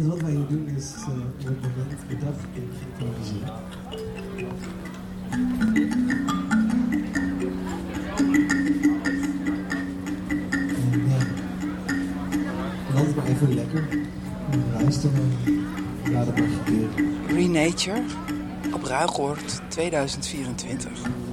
alles wat wij hier doen is op het moment bedacht en geïmproviseerd. En altijd maar even lekker. En luisteren. Laat het maar gebeuren. Renature op Ruigoord 2024.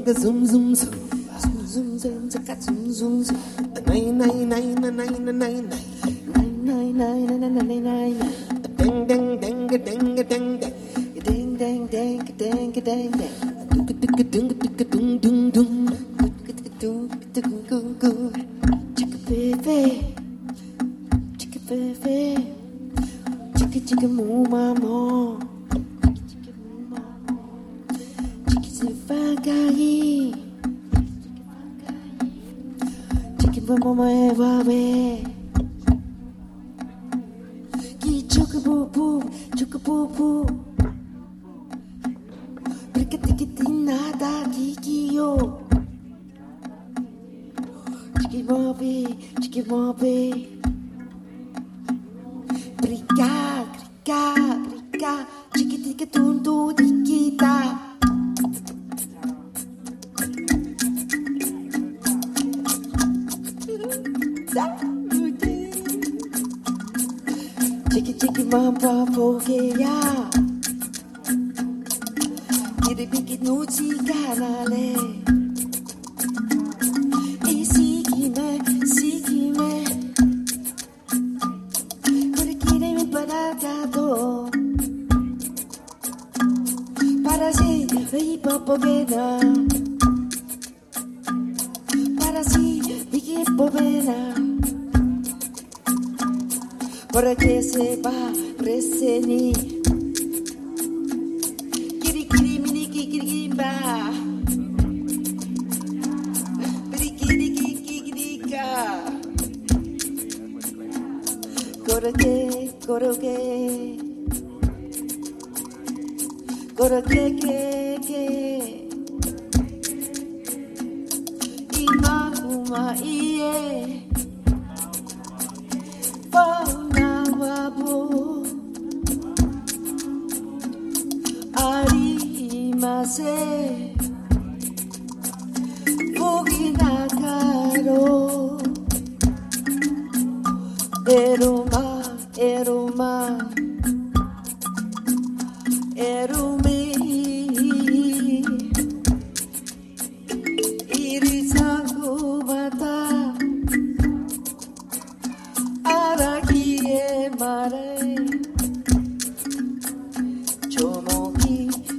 dance like zoom zoom zoom. mare.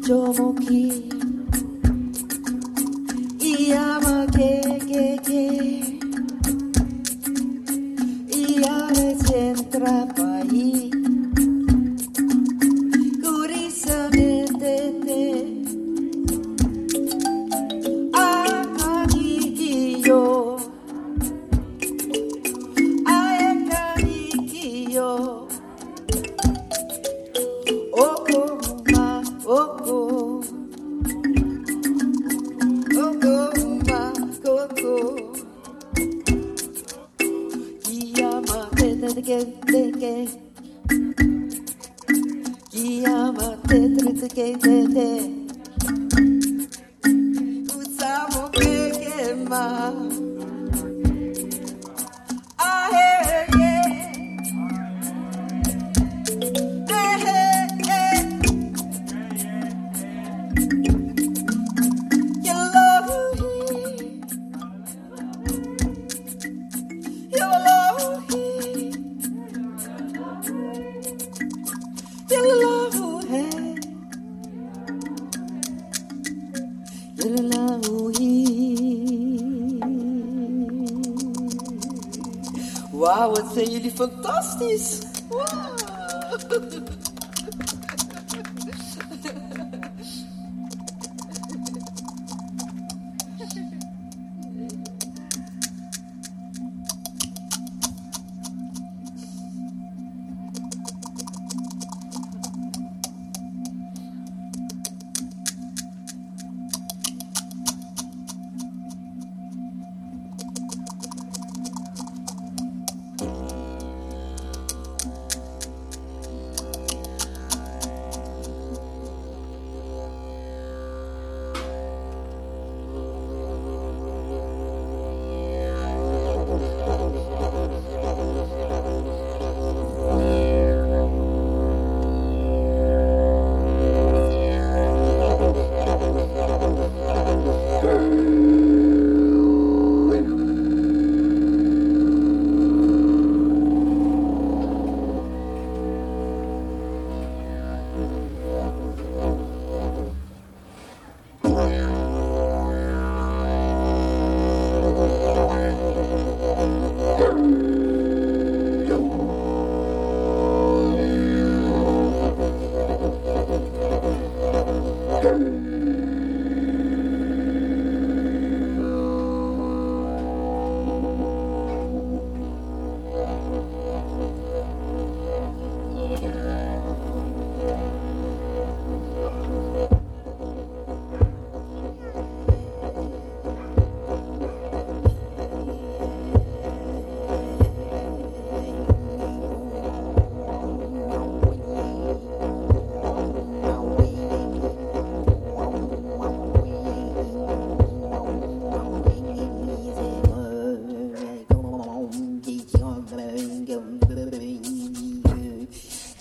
Yo moki.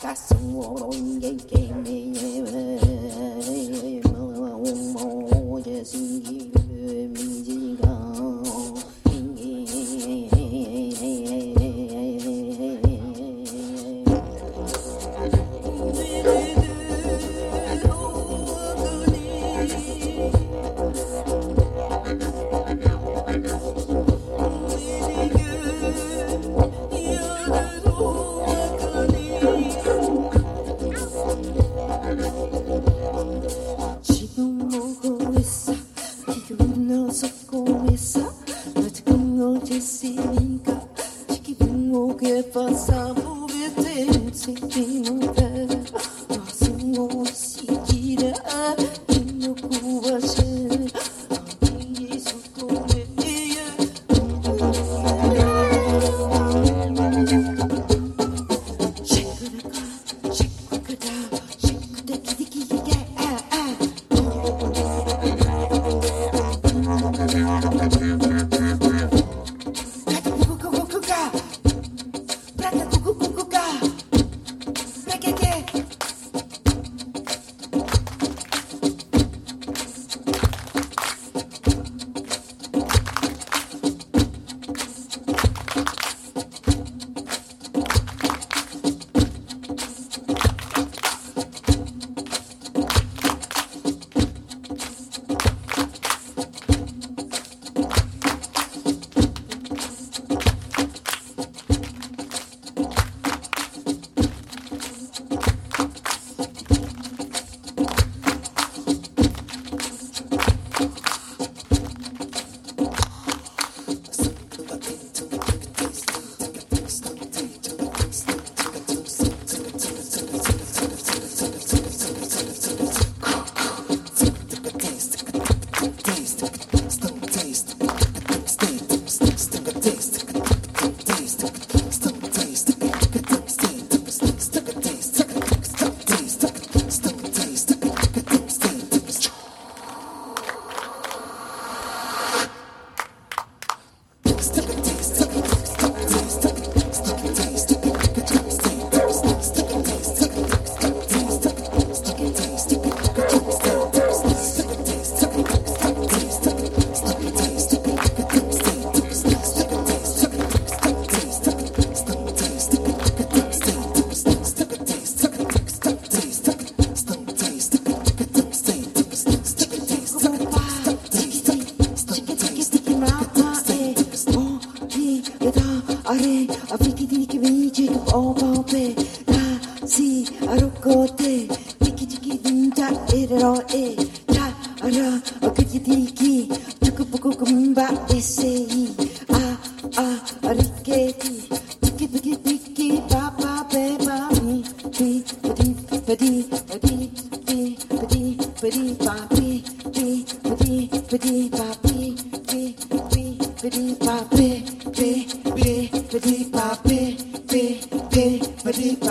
casa,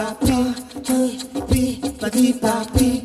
papi, papi, papi, papi.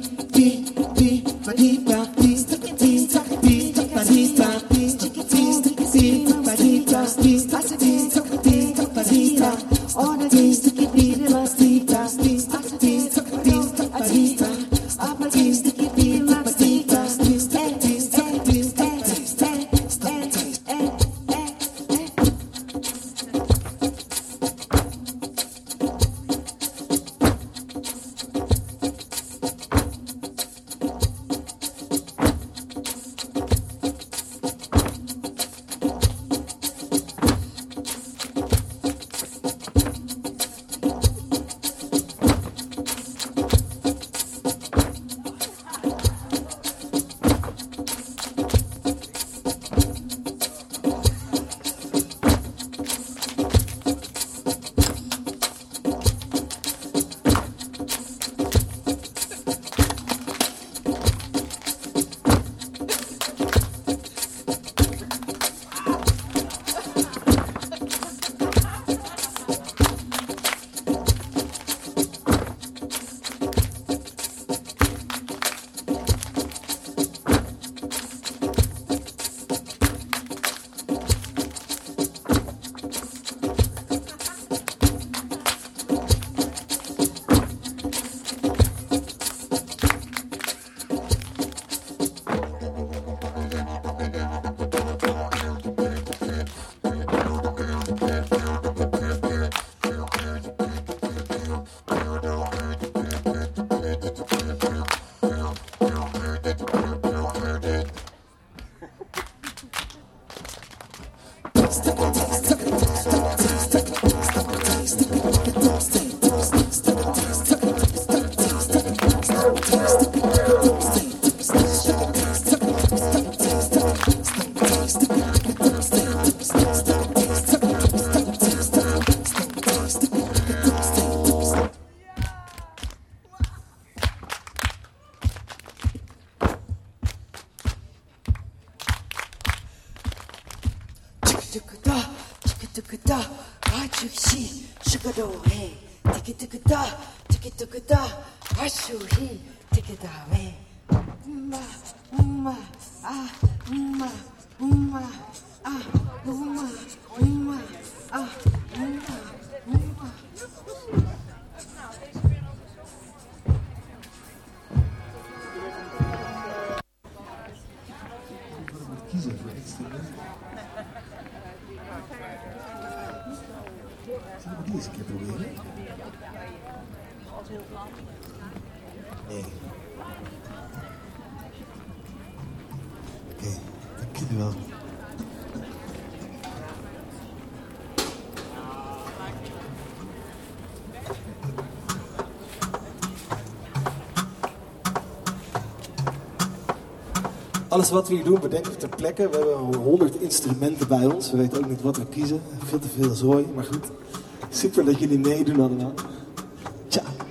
Alles wat we hier doen bedenken we ter plekke. We hebben 100 instrumenten bij ons. We weten ook niet wat we kiezen. Veel te veel zooi, maar goed. Super dat jullie meedoen allemaal. Ciao.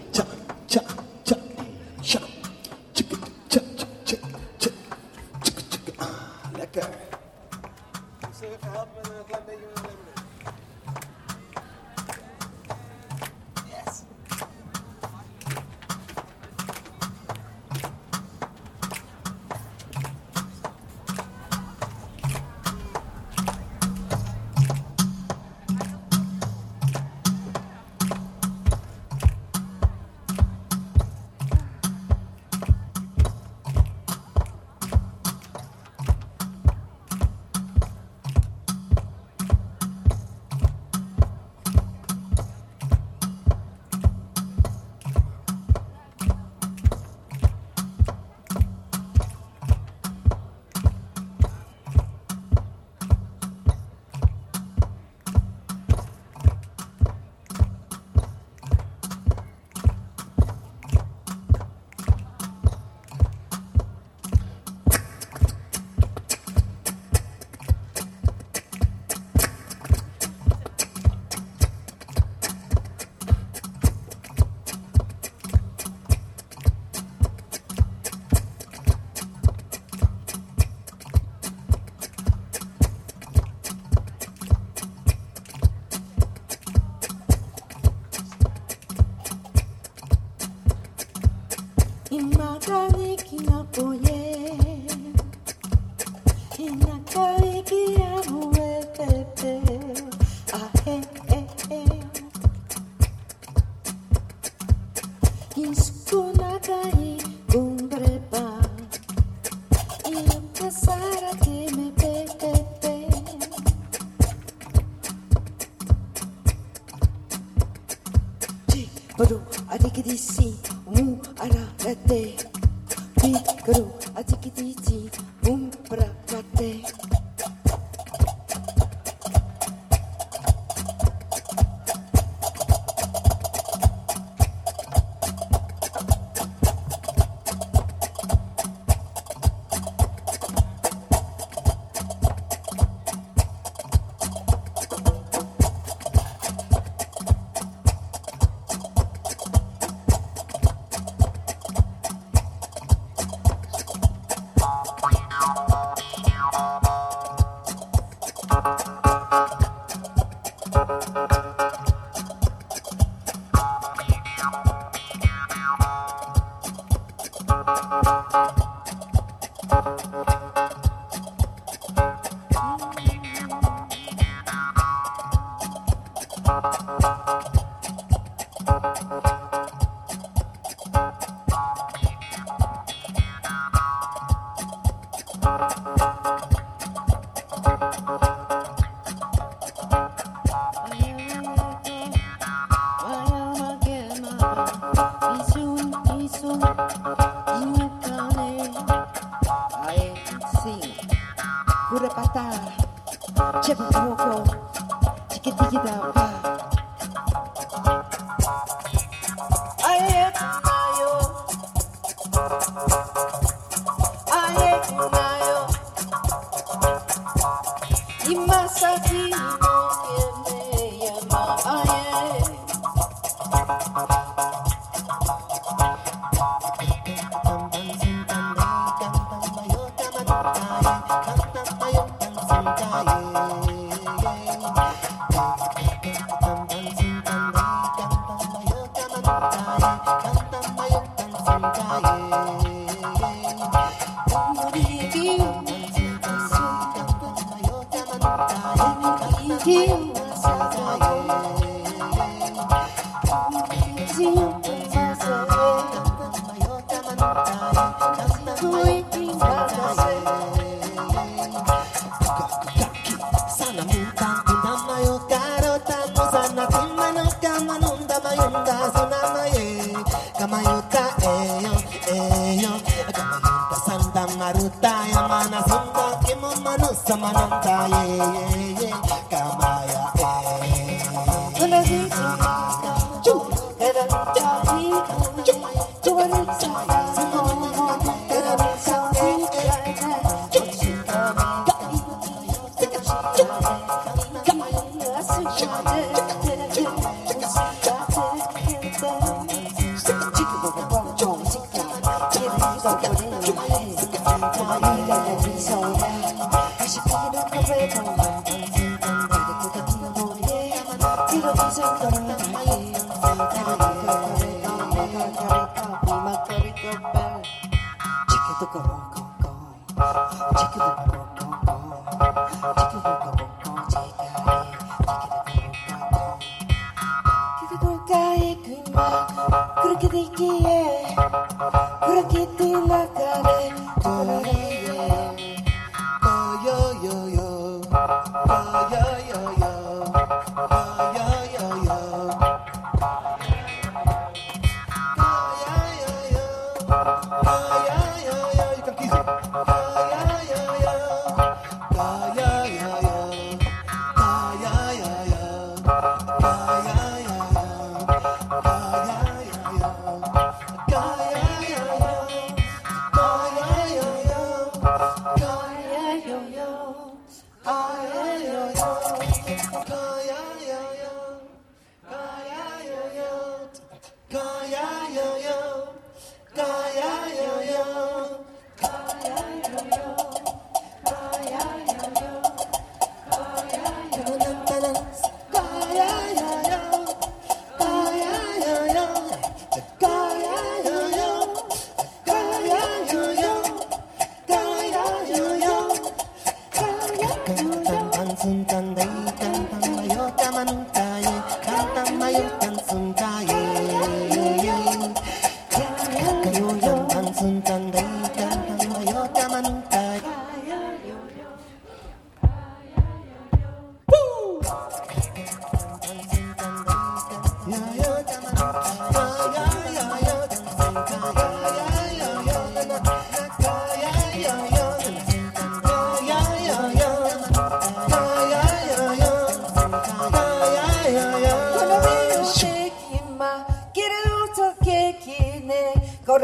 Bye.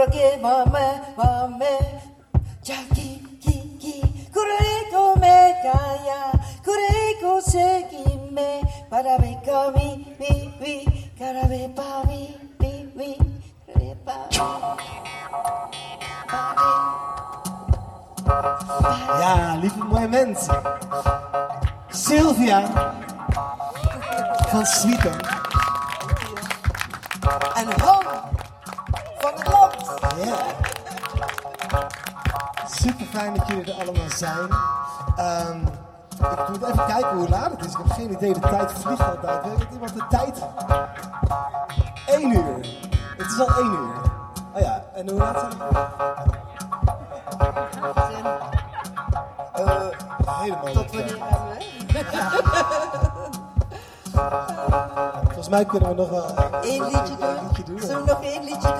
Forgive my man, Kur'an'a ha. 52, 52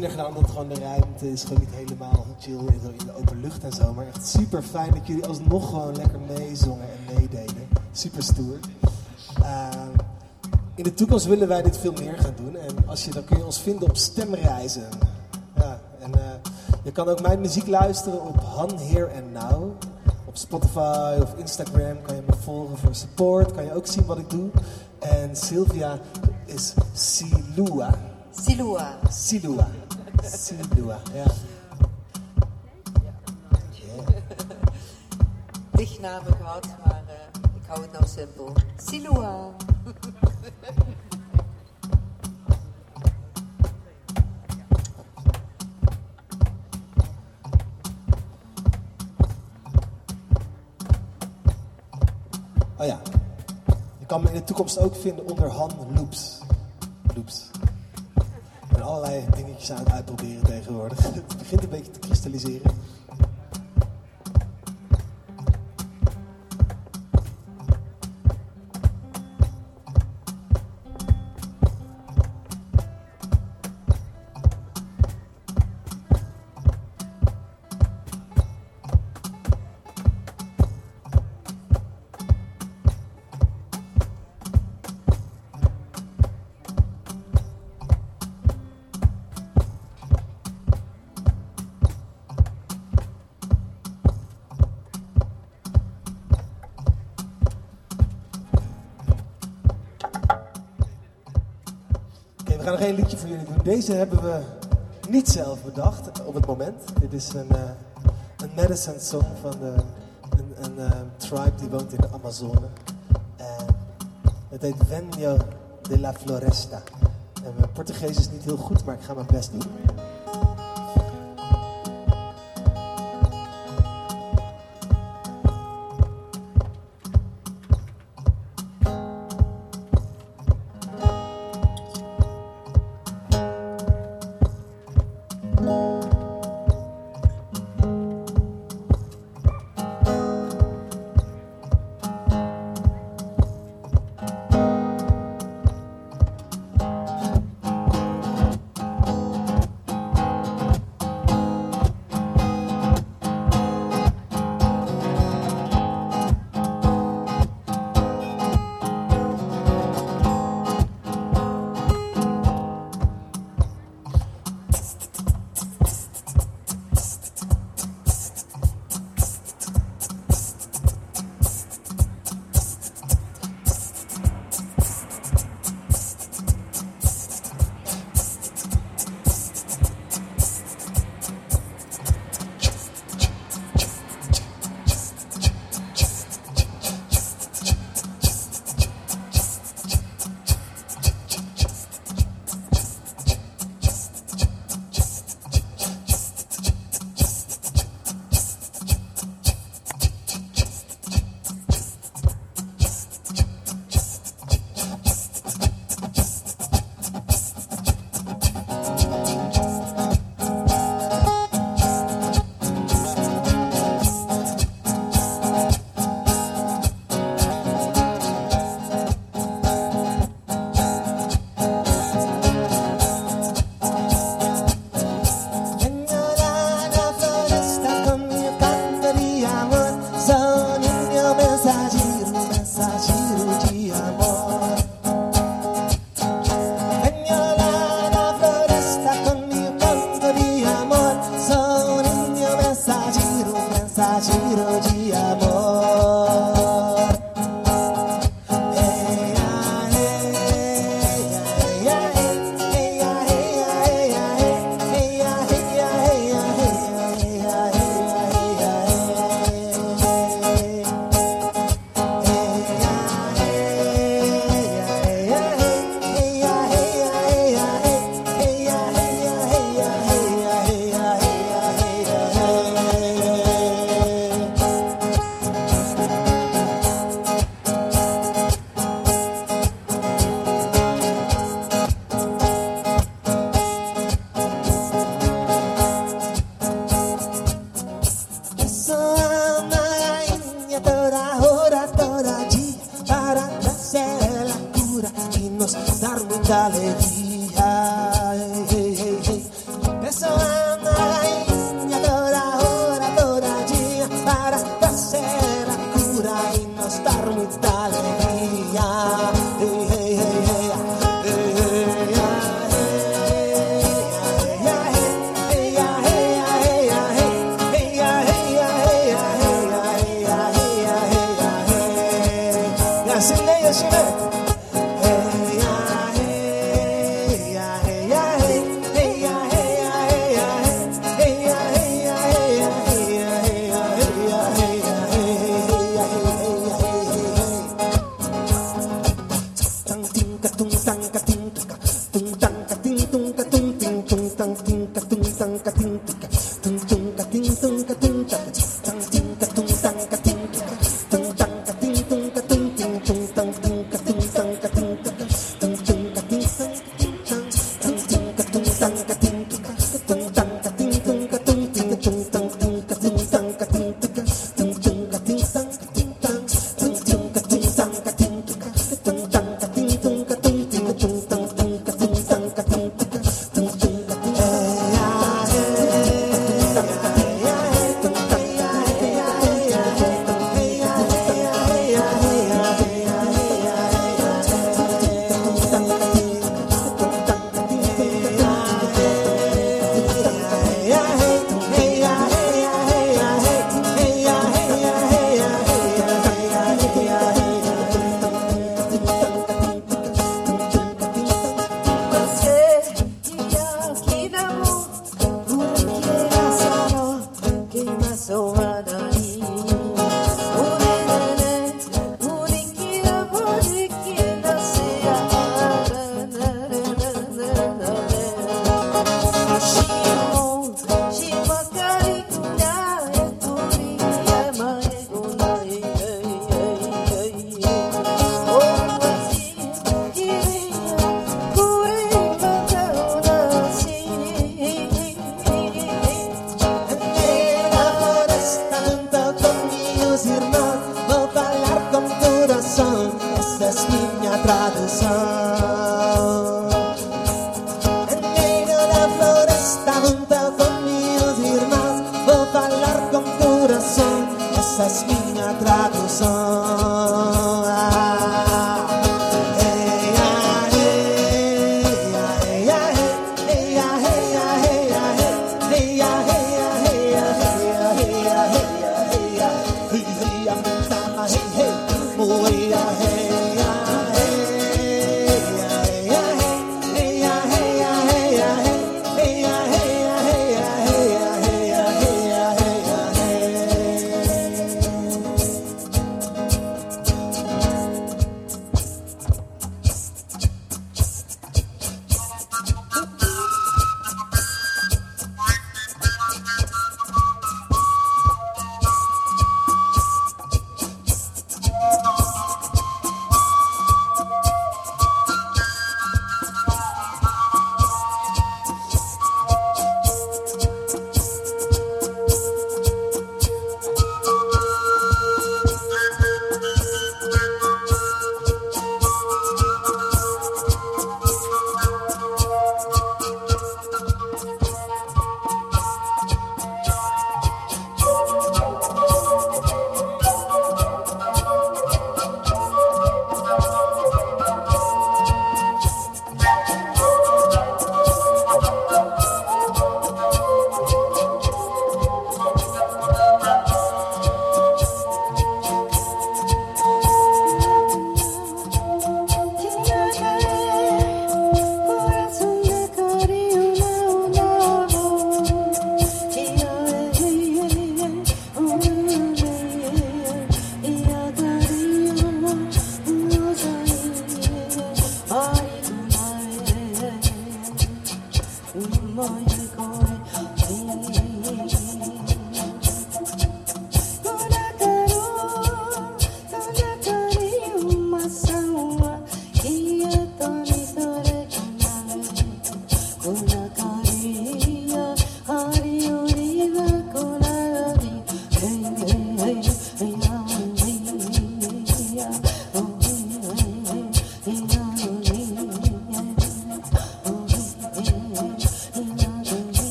minder gedaan, omdat gewoon de ruimte is gewoon niet helemaal chill in, de open lucht en zo. Maar echt super fijn dat jullie alsnog gewoon lekker meezongen en meededen. Super stoer. Eh, in de toekomst willen wij dit veel meer gaan doen. En als je, dan kun je ons vinden op stemreizen. Ja, en eh, je kan ook mijn muziek luisteren op Han, Here and Now. Op Spotify of Instagram kan je me volgen voor support. Kan je ook zien wat ik doe. En Sylvia is Silua. Silua. Silua. Silua, ja. Dichtnamen gehad, maar eh, ik hou het nou simpel. Silua. Oh ja. Je kan me in de toekomst ook vinden onder Han Loops. Loops. En allerlei dingetjes aan het uitproberen tegenwoordig. Het begint een beetje te kristalliseren. Nog liedje voor jullie doen. Deze hebben we niet zelf bedacht op het moment. Dit is een, eh, een medicine song van de, een, een eh, tribe die woont in de Amazone. Het heet Venio de la Floresta. En mijn Portugees is niet heel goed, maar ik ga mijn best doen.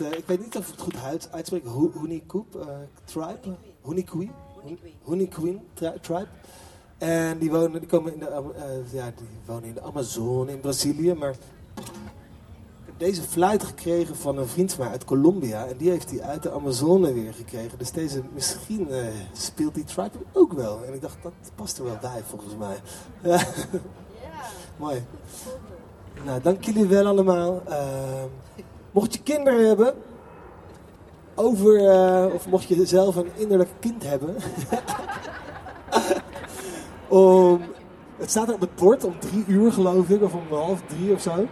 Ik weet niet of ik het goed uit, uitspreek, Honeycoop eh, Tribe, tri- Tribe. En die wonen, die komen in de, eh, ja, die wonen in de Amazone in Brazilië, maar ik heb deze fluit gekregen van een vriend van mij uit Colombia en die heeft die uit de Amazone weer gekregen. Dus deze, misschien eh, speelt die Tribe ook wel. En ik dacht, dat past er wel bij volgens mij. Ja. Mooi. Nou, dank jullie wel allemaal. Ehm, mocht je kinderen hebben, over, eh, of mocht je zelf een innerlijk kind hebben, om, het staat op het bord om drie uur geloof ik, of om half drie of zo.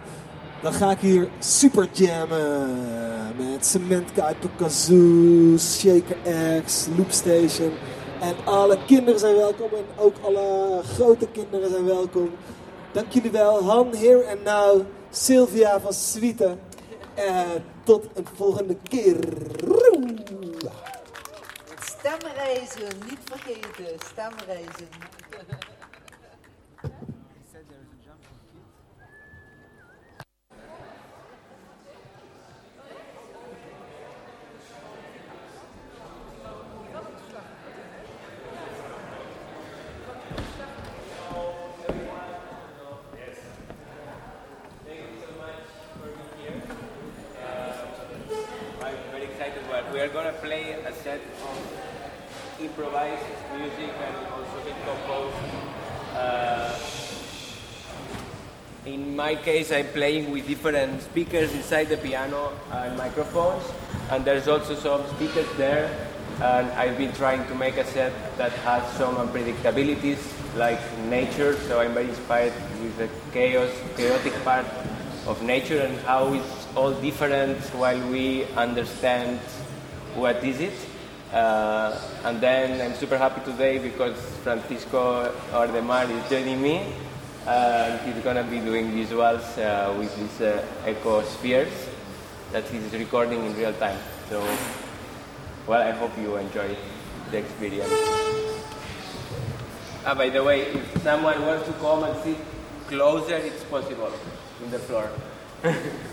Dan ga ik hier super jammen met Cement Kazoos, Shaker X, Loopstation. En alle kinderen zijn welkom en ook alle grote kinderen zijn welkom. Dank jullie wel. Han, here and now. Sylvia van Suite. En tot een volgende keer. Stemreizen, niet vergeten. Stemreizen. my case, I'm playing with different speakers inside the piano and microphones, and there's also some speakers there And I've been trying to make a set that has some unpredictabilities, like nature. So I'm very inspired with the chaos, chaotic part of nature and how it's all different while we understand what is it. Uh, and then I'm super happy today because Francisco Ordemar is joining me. And he's gonna be doing visuals uh, with these uh, echo spheres that he's recording in real time. So, well, I hope you enjoy the experience. Ah, by the way, if someone wants to come and sit closer, it's possible in the floor.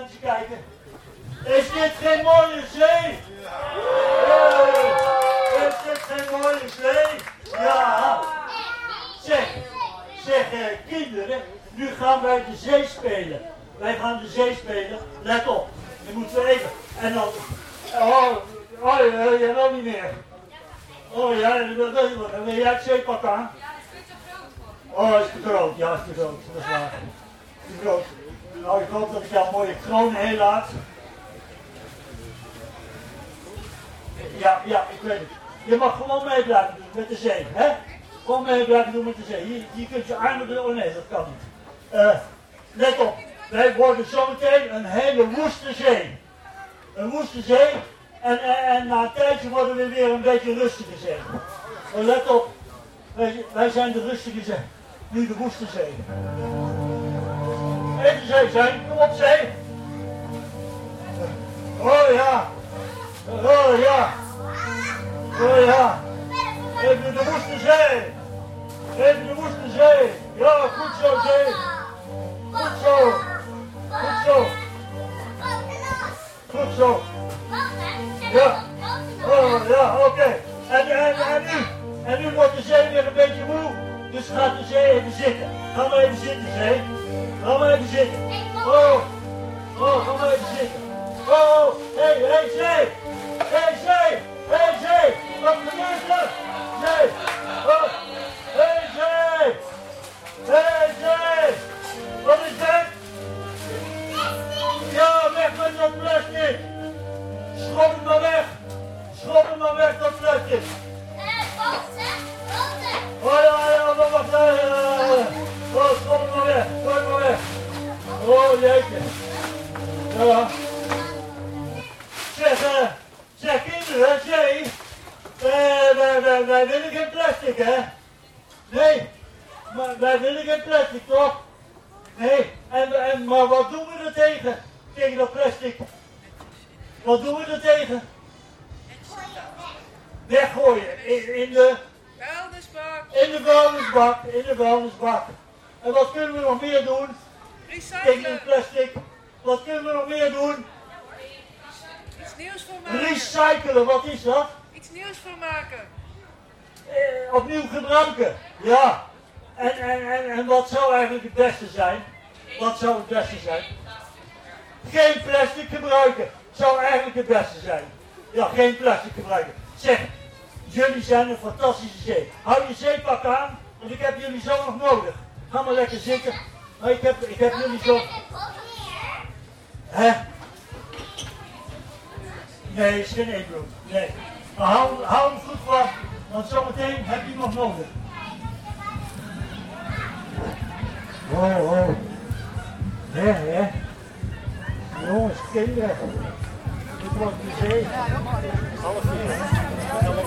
Eens kijken. Is dit geen mooie zee? Hey, Is dit geen mooie zee? Ja. Zeg, zeg eh, kinderen, nu gaan wij de zee spelen. Wij gaan de zee spelen. Let op. Dan moeten we even. En dan. Oh, oh jij jij wil niet meer. Oh ja, dat wil dat wel. Dan wil jij het zeepak aan. Oh, is te groot. Ja, is te groot. Dat is waar. Te groot. Nou, ik hoop dat ik jou een mooie kroon heen laat. Ja, ja, ik weet het. Je mag gewoon mee blijven doen met de zee, hè? Hier kunt je armen. Oh nee, dat kan niet. Eh, let op. Wij worden zometeen een hele woeste zee. Een woeste zee. En, en, na een tijdje worden we weer een beetje rustige zee. Let op. Wij, wij zijn de rustige zee. Nu de woeste zee. Even zee zijn. Kom op zee. Oh ja. Oh ja. Oh ja. Even de woeste zee. Even de woeste zee. Ja, goed zo zee. Goed zo. Goed zo. Goed zo. Ja. Oh ja, oké. En, en, en nu? En nu wordt de zee weer een beetje moe. Dus gaat de zee even zitten. Ga maar even zitten, zee. Ga maar even zitten. Oh. Oh, ga maar even zitten. Oh, hey, hey, zee. Hey, zee. Hey, zee. Wat gebeurt er? Zee. Oh. Hey, zee. Wat is dat? Ja, weg met dat plastic. Schop het maar weg. Schop het maar weg, dat plastic. Oh ja, ja, maar wacht even. Oh, schop het maar weg. Schop maar weg. Oh, jeetje. Ja. Zeg, eh, zeg kinderen, zee. Eh, wij, wij willen geen plastic, hè? Nee, maar wij willen geen plastic, toch? Nee, en, en, maar wat doen we er tegen? Tegen dat plastic? Wat doen we er tegen? Weggooien. In, in de... Vuilnisbak. In de vuilnisbak. In de vuilnisbak. En wat kunnen we nog meer doen? Tegen Recyclen. het plastic. Wat kunnen we nog meer doen? Iets nieuws voor maken. Recyclen, wat is dat? Iets nieuws voor maken. Eh, opnieuw gebruiken. Ja. En, en, en, en wat zou eigenlijk het beste zijn? Wat zou het beste zijn? Geen plastic gebruiken. Zou eigenlijk het beste zijn. Ja, geen plastic gebruiken. Zeg, jullie zijn een fantastische zee. Hou je zeepak aan, want ik heb jullie zo nog nodig. Ga maar lekker zitten. Maar ik heb, ik heb jullie zo... Hè? Nee, is geen eetbroek. Nee. Maar hou, hou hem goed vast, want zometeen heb je nog nodig. Oh, oh. Hè, hè. Jongens, kinderen. Dit wordt de zee. Half Oh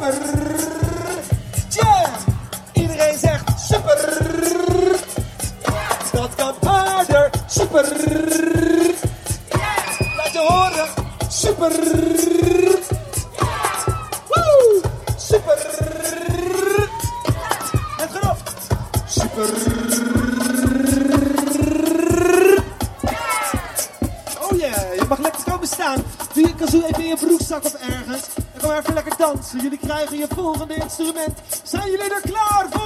super. Jam. Iedereen zegt super. Dat kan harder. Super. Laat je horen. Super. Dansen. Jullie krijgen je volgende instrument. Zijn jullie er klaar voor?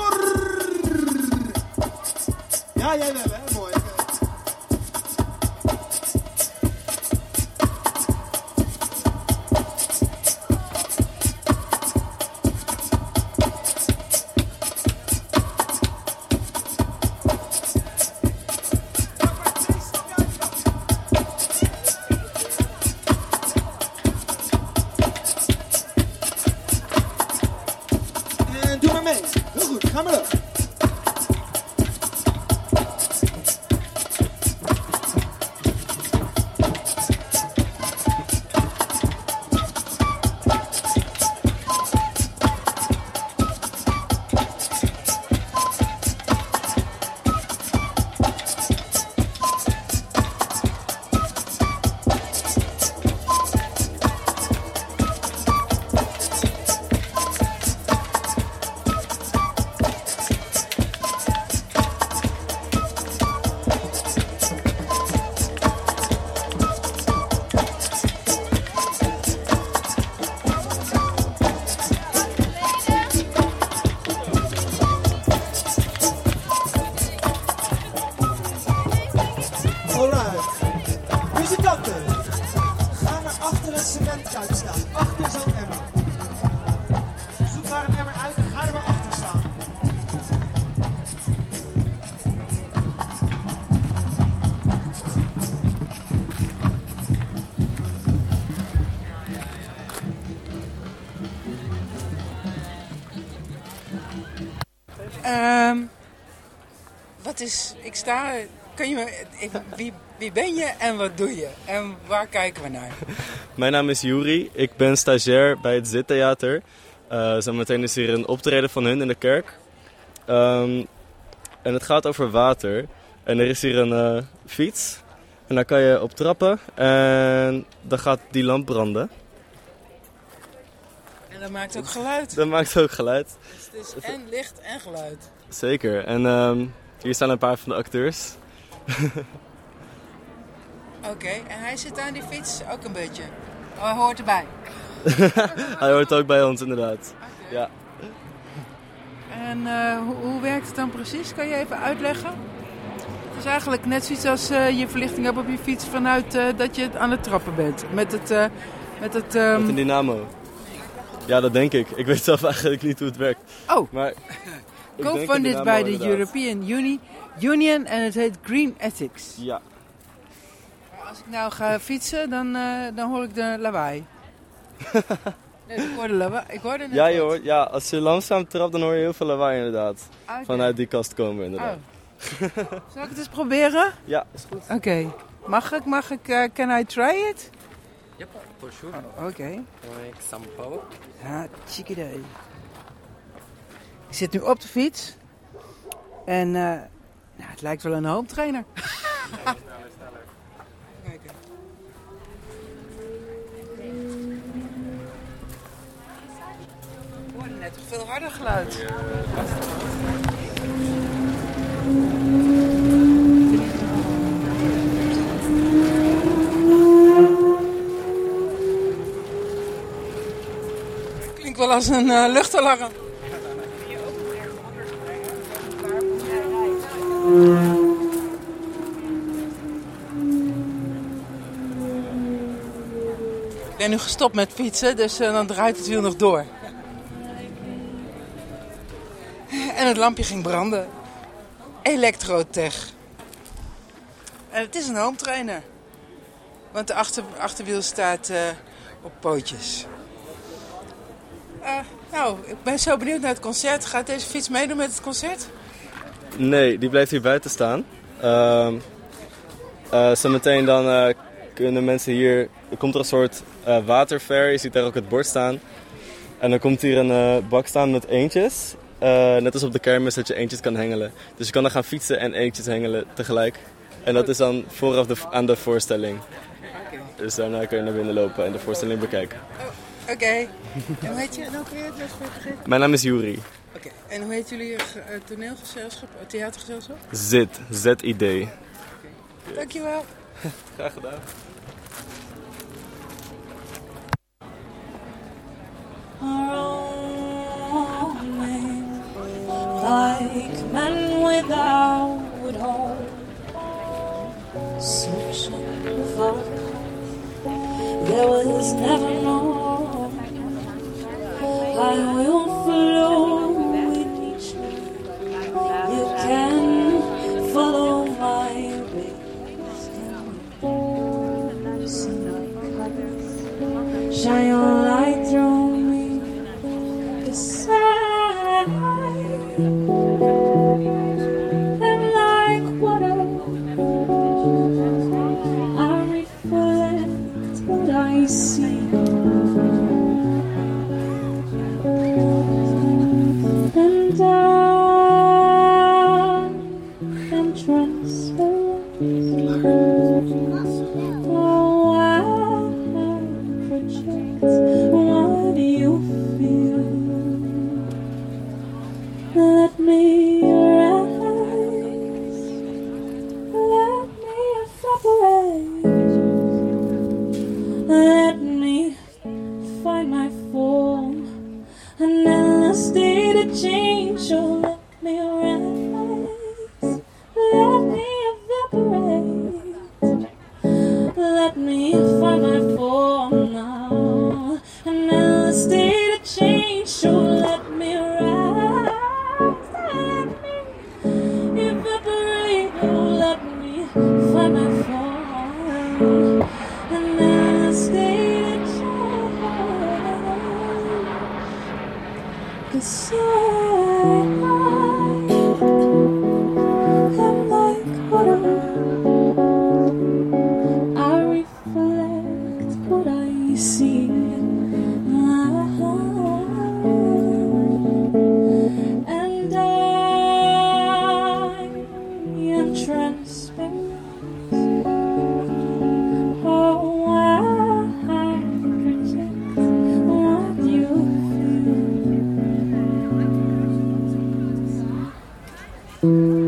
Sta... Kun je me... ik- Wie, wie ben je en wat doe je? En waar kijken we naar? Mijn naam is Juri. Ik ben stagiair bij het Zittheater. Eh zometeen is hier een optreden van hun in de kerk. Ehm, en het gaat over water. En er is hier een eh, fiets. En daar kan je op trappen. En dan gaat die lamp branden. En dat maakt ook geluid. Dat maakt ook geluid. Dus het is en licht en geluid. Zeker. En ehm, hier staan een paar van de acteurs. Oké, en hij zit aan die fiets ook een beetje. Oh, hij hoort erbij. Hij hoort ook bij ons inderdaad. Ja. En eh, hoe, hoe werkt het dan precies? Kan je even uitleggen? Het is eigenlijk net zoiets als eh, je verlichting hebt op je fiets vanuit eh, dat je aan het trappen bent. Met het... eh, met het ehm, Met een dynamo. Ja, dat denk ik. Ik weet zelf eigenlijk niet hoe het werkt. Oh. Maar Co-funded bij de inderdaad. European Uni- Union en het heet Green Ethics. Ja. Als ik nou ga fietsen, dan, eh, dan hoor ik de lawaai. nee, ik hoor de lawaai. Ik hoorde net Ja, je hoort, ja, als je langzaam trapt, dan hoor je heel veel lawaai inderdaad. Oké. Vanuit die kast komen inderdaad. Oh. Zal ik het eens proberen? Ja, is goed. Oké. Mag ik? Mag ik? eh, can I try it? Yep, for sure. Oh, Oké. Make some power. Ja, idee. Ik zit nu op de fiets. En eh, nou, het lijkt wel een home trainer. Hoorde net toch veel harder geluid. Klinkt wel als een eh, luchtalarm. Ik ben nu gestopt met fietsen, dus eh, dan draait het wiel nog door. En het lampje ging branden. Elektrotech. En het is een home trainer. Want de achter, achterwiel staat eh, op pootjes. Eh, nou, ik ben zo benieuwd naar het concert. Gaat deze fiets meedoen met het concert? Nee, die blijft hier buiten staan. Eh, zometeen dan eh, kunnen mensen hier... Er komt er een soort eh waterfair. Je ziet daar ook het bord staan. En dan komt hier een bak staan met eentjes. Net als op de kermis dat je eentjes kan hengelen. Dus je kan dan gaan fietsen en eentjes hengelen tegelijk. En dat is dan vooraf de, aan de voorstelling. Dus daarna kun je naar binnen lopen en de voorstelling bekijken. Oké. En hoe heet je? Dat is weer. Mijn naam is Juri. Oké. En hoe heet jullie eh, toneelgezelschap, eh, theatergezelschap? Zit, Z-I-D. Dankjewel. Graag gedaan. like men without home, searching for there was never no. I will follow Shine your light Mm-hmm.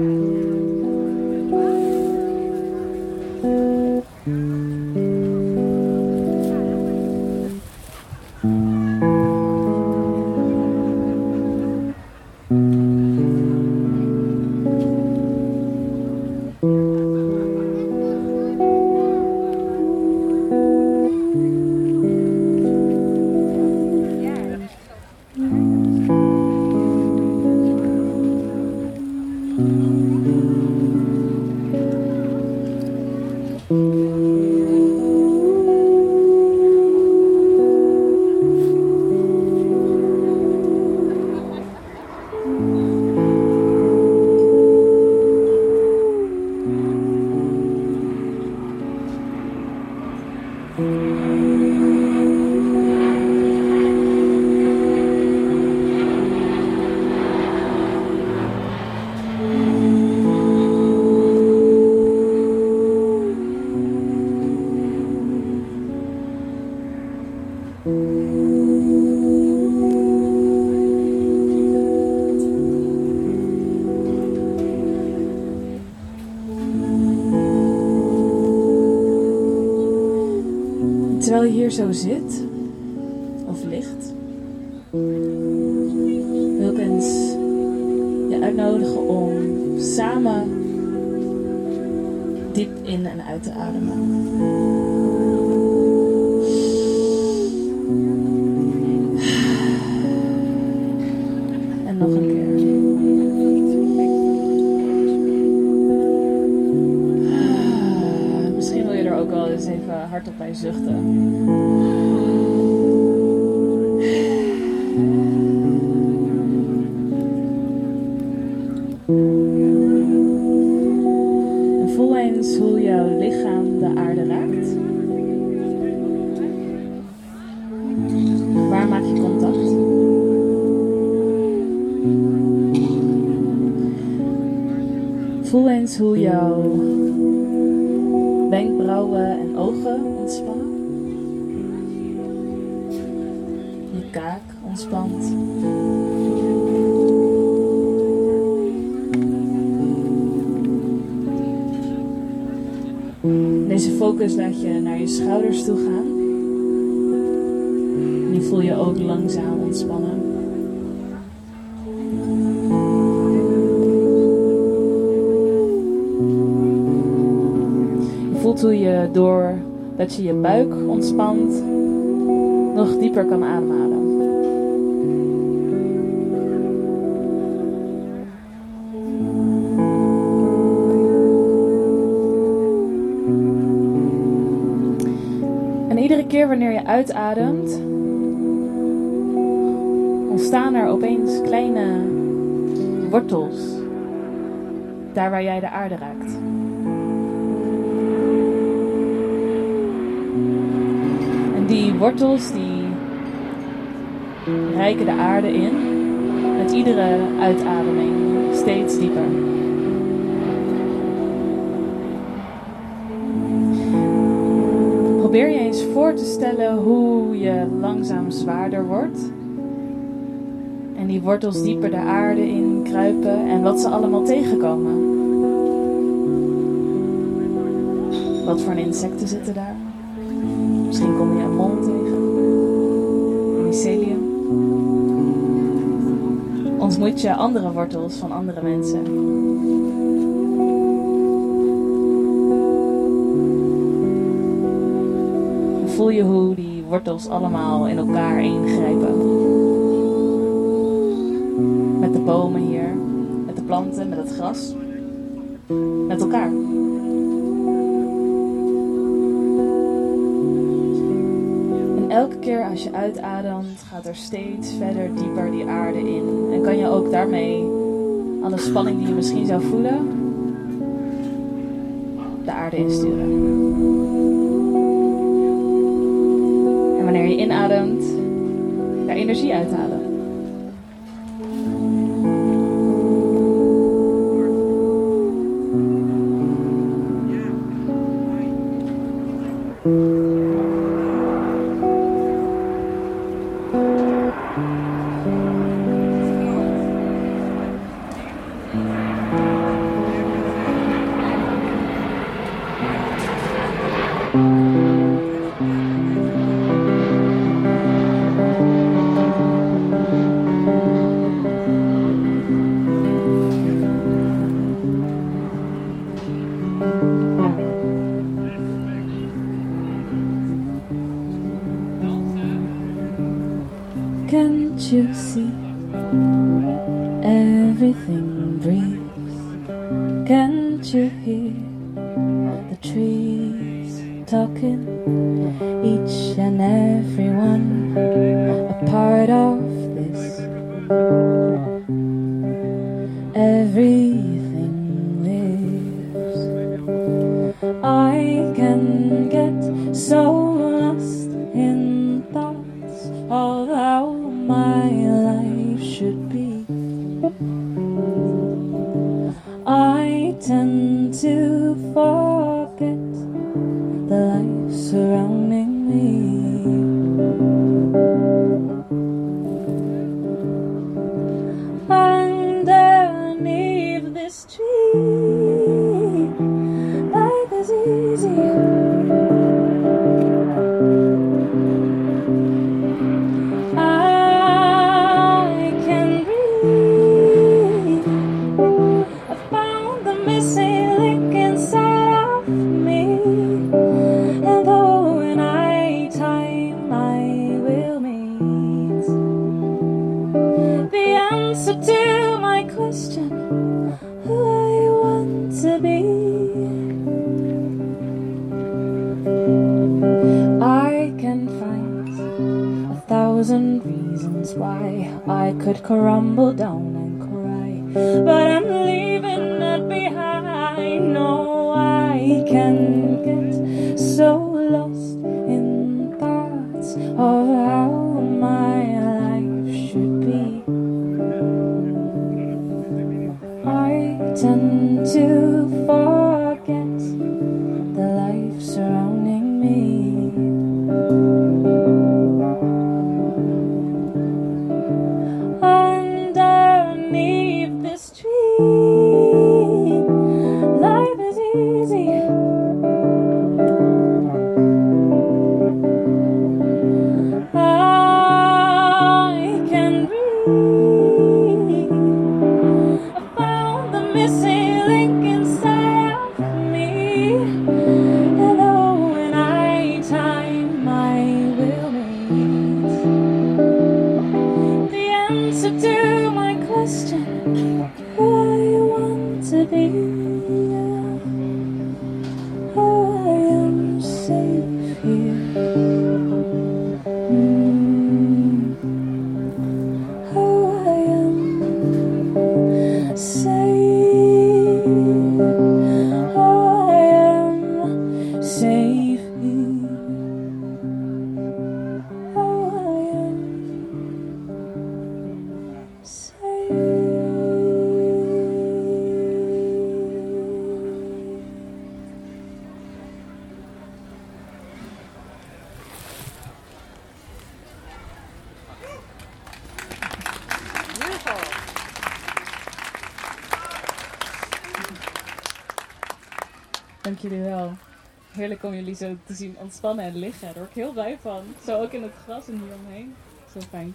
Zo zit, Focus laat je naar je schouders toe gaan. En die voel je ook langzaam ontspannen. Je voelt hoe je door dat je je buik ontspant, nog dieper kan ademhalen. Uitademt, ontstaan er opeens kleine wortels. Daar waar jij de aarde raakt. En die wortels die rijken de aarde in. Met iedere uitademing steeds dieper. Hoe je langzaam zwaarder wordt. En die wortels dieper de aarde in kruipen en wat ze allemaal tegenkomen. Wat voor insecten zitten daar? Misschien kom je een mol tegen. Mycelium. Ontmoet je andere wortels van andere mensen. Voel je hoe die wortels allemaal in elkaar ingrijpen. Met de bomen hier, met de planten, met het gras. Met elkaar. En elke keer als je uitademt, gaat er steeds verder dieper die aarde in. En kan je ook daarmee alle spanning die je misschien zou voelen, de aarde insturen. Wanneer je inademt, daar energie uithalen. Can. Get so zo te zien ontspannen en liggen. Daar word ik heel blij van. Zo ook in het gras en hier omheen. Zo fijn.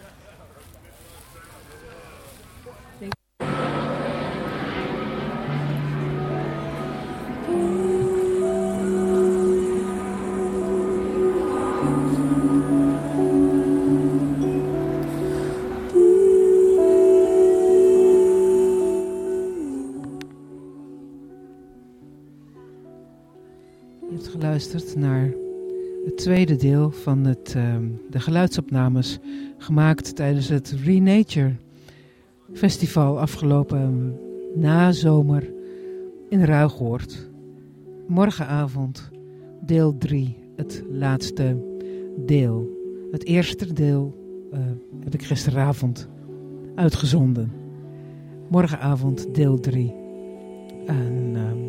Tweede deel van het, ehm, de geluidsopnames gemaakt tijdens het Renature Festival afgelopen nazomer in Ruigoord. Morgenavond deel 3, het laatste deel. Het eerste deel eh, heb ik gisteravond uitgezonden. Morgenavond deel 3. En ehm,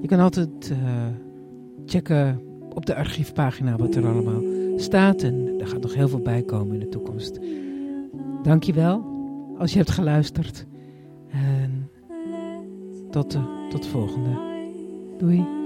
je kan altijd eh, checken op de archiefpagina wat er allemaal staat. En er gaat nog heel veel bij komen in de toekomst. Dankjewel als je hebt geluisterd. En tot de, tot de volgende. Doei.